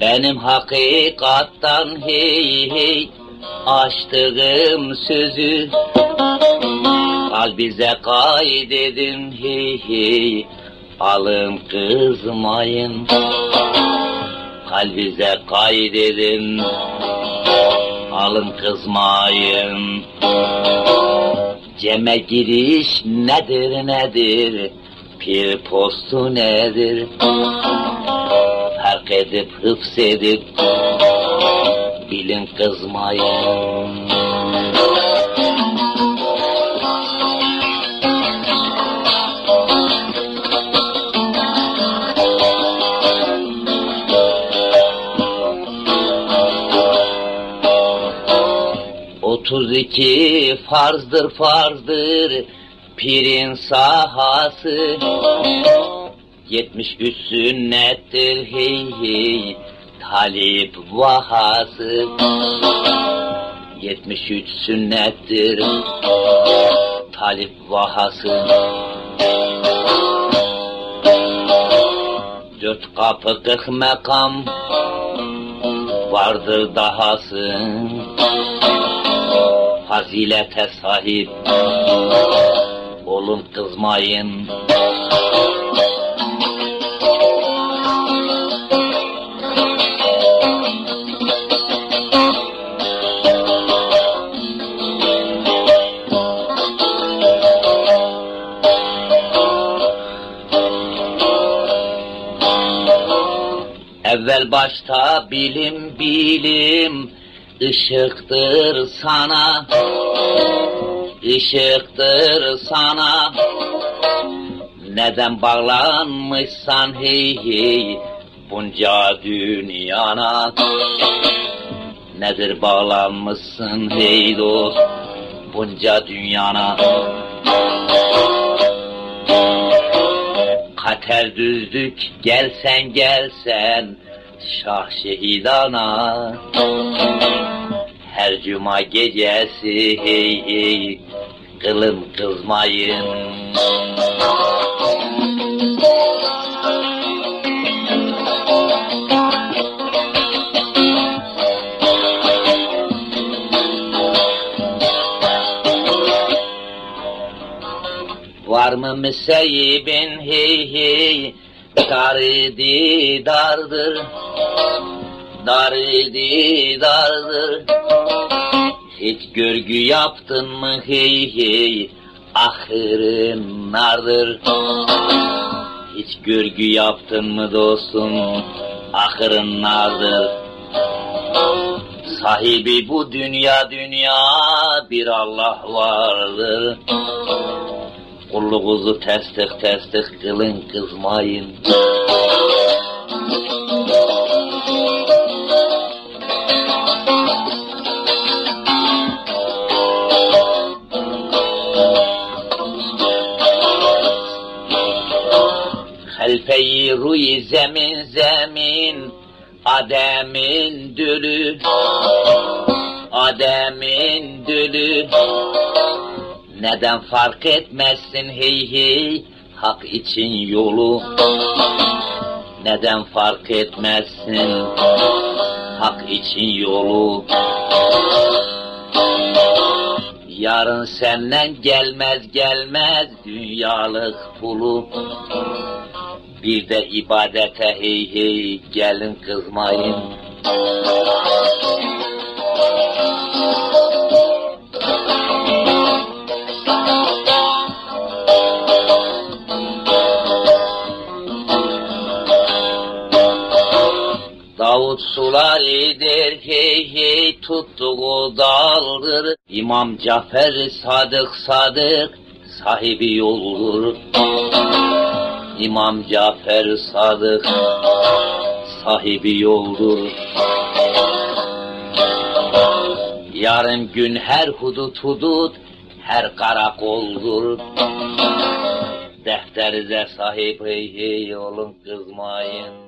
Benim hakikattan hey hey açtığım sözü Kalbize kaydedin hey hey alın kızmayın. Kalbize kaydedin. Alın kızmayın. Ceme giriş nedir nedir? Pir postu nedir? Fark edip hıfzedip Bilin kızmayın Otuz iki farzdır farzdır pirin sahası. Yetmiş üç sünnettir hey hey talip vahası. Yetmiş üç sünnettir talip vahası. Dört kapı kırk mekam vardır dahası Fazilete sahip. Olun kızmayın. Evvel başta bilim bilim ışıktır sana. Işıktır sana. Neden bağlanmışsan hey hey bunca dünyana? Nedir bağlanmışsın hey dost bunca dünyana Kater düzdük gelsen gelsen Şah şehidana. Her cuma gecesi hey hey Kılın kızmayın Var mı müseyyibin hey hey Darı didardır. Darı didardır. Hiç görgü yaptın mı hey hey Ahırın nardır. Hiç görgü yaptın mı dostum Ahırın nardır. Sahibi bu dünya dünya bir Allah vardır Kulluğuzu testik testik kılın kızmayın. Halfe-i ruy zemin zemin Ademin dülü Ademin dülü neden fark etmezsin? Hey hey hak için yolu. Neden fark etmezsin? Hak için yolu. Yarın senden gelmez gelmez dünyalık pulu. Bir de ibadete hey hey gelin kızmayın sular eder hey hey tuttuğu daldır. İmam Cafer sadık sadık sahibi yoldur. İmam Cafer sadık sahibi yoldur. Yarın gün her hudut hudut her karakoldur. Defterize sahip hey hey olun kızmayın.